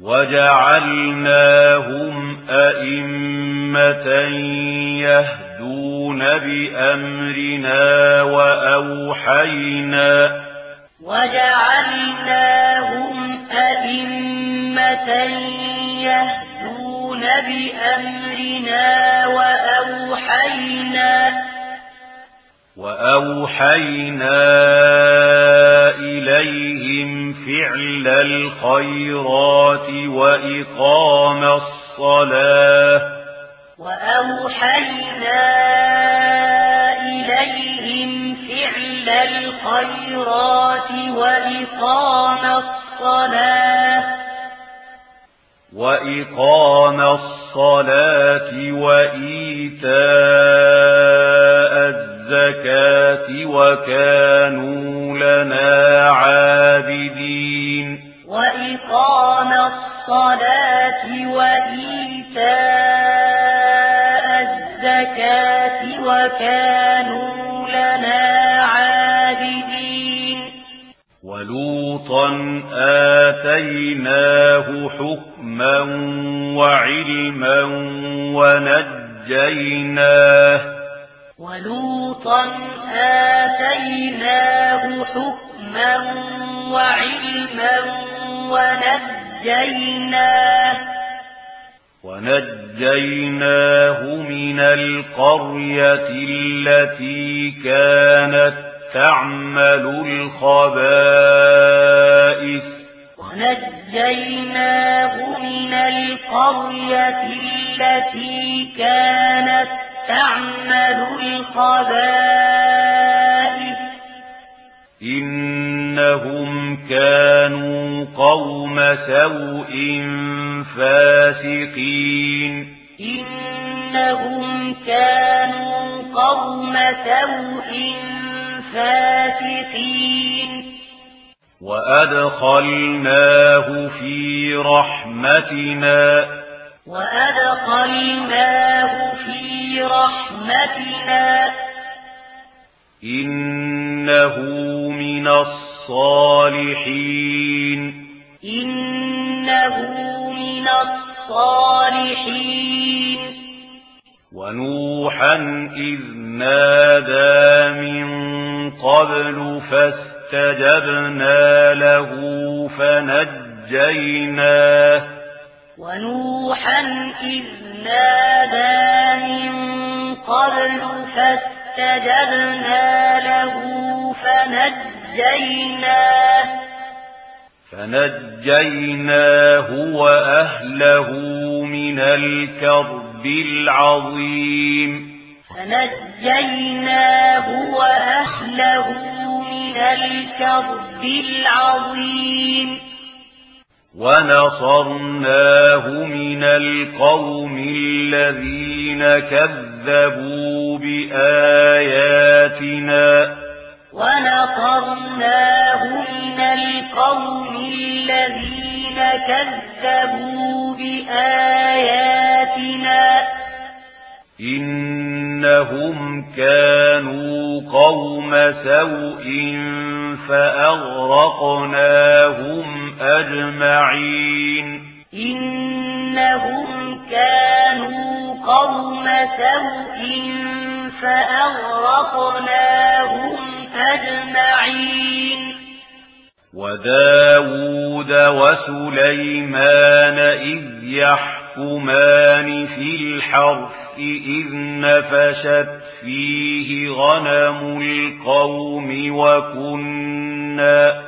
وَجَعَلْنَاهُمْ أَئِمَّةً يَهْدُونَ بِأَمْرِنَا وَأَوْحَيْنَا وَجَعَلْنَاهُمْ أَئِمَّةً يَهْدُونَ بِأَمْرِنَا وَأَوْحَيْنَا وَأَوْحَيْنَا إلى الخيرات وإقام الصلاة وأوحينا إليهم فعل الخيرات وإقام الصلاة وإقام الصلاة وإيتاء الزكاة وكانوا لنا عابدين وكانوا لنا عابدين. ولوطا آتيناه حكما وعلما ونجيناه. ولوطا آتيناه حكما وعلما ونجيناه. ونجيناه من القرية التي كانت تعمل الخبائث. ونجيناه من القرية التي كانت تعمل الخبائث. كانوا قوم سوء فاسقين. إنهم كانوا قوم سوء فاسقين. وأدخلناه في رحمتنا. وأدخلناه في رحمتنا. إنه من الصالحين الصالحين. إنه من الصالحين. ونوحا إذ نادى من قبل فاستجبنا له فنجيناه. ونوحا إذ نادى من قبل فاستجبنا له فنجيناه. فنجيناه فنجيناه وأهله من الكرب العظيم فنجيناه وأهله من الكرب العظيم ونصرناه من القوم الذين كذبوا بآياتنا ونصرناهم من القوم الذين كذبوا بآياتنا إنهم كانوا قوم سوء فأغرقناهم أجمعين إنهم كانوا قوم سوء فأغرقناهم أجمعين. وداود وسليمان إذ يحكمان في الحرف إذ نفشت فيه غنم القوم وكنا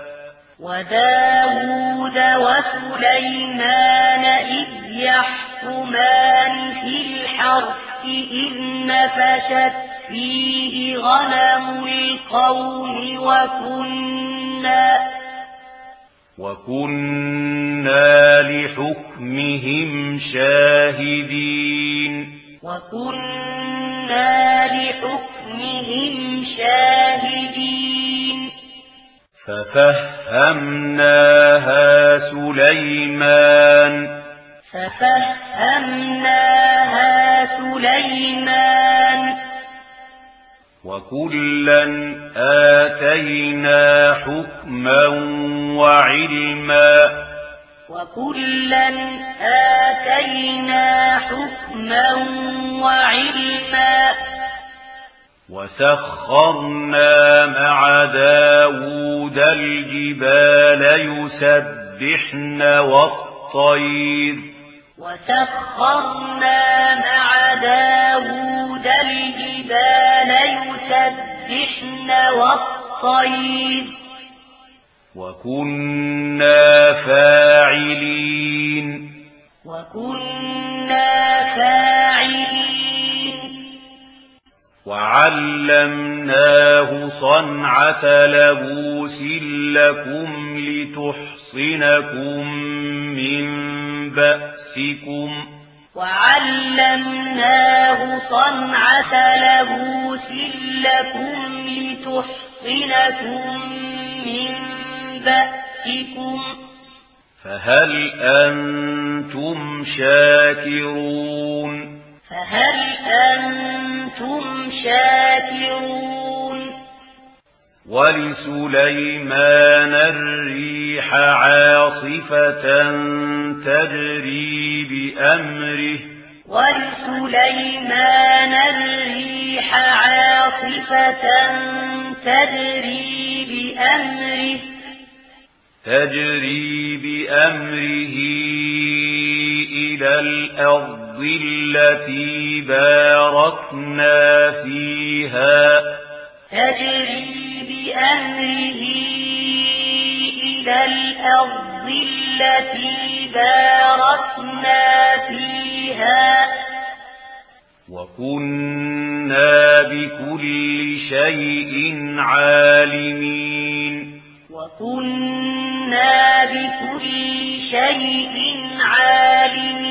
وداود وسليمان إذ يحكمان في الحرف إذ نفشت فيه غنم القوم وكنا وكنا لحكمهم شاهدين وكنا لحكمهم شاهدين ففهمناها سليمان ففهمناها سليمان وَكُلًّا آتَيْنَا حُكْمًا وَعِلْمًا وَكُلًّا آتَيْنَا حُكْمًا وَعِلْمًا وَسَخَّرْنَا مَعَ دَاوُودَ الْجِبَالَ يُسَبِّحْنَ وَالطَّيْرَ وَسَخَّرْنَا الجحن والطير. وكنا فاعلين. وكنا فاعلين. وعلمناه صنعة لبوس لكم لتحصنكم من بأسكم. وعلمناه صنعة لبوس لكم لتحصنكم من بأسكم فهل أنتم شاكرون فهل أنتم شاكرون ولسليمان الريح عاصفة تجري بأمره. ولسليمان الريح عاصفة تجري بأمره. تجري بأمره إلى الأرض التي باركنا فيها. تجري بأمره إلى الأرض التي باركنا فيها وكنا بكل شيء عالمين. وكنا بكل شيء عالمين.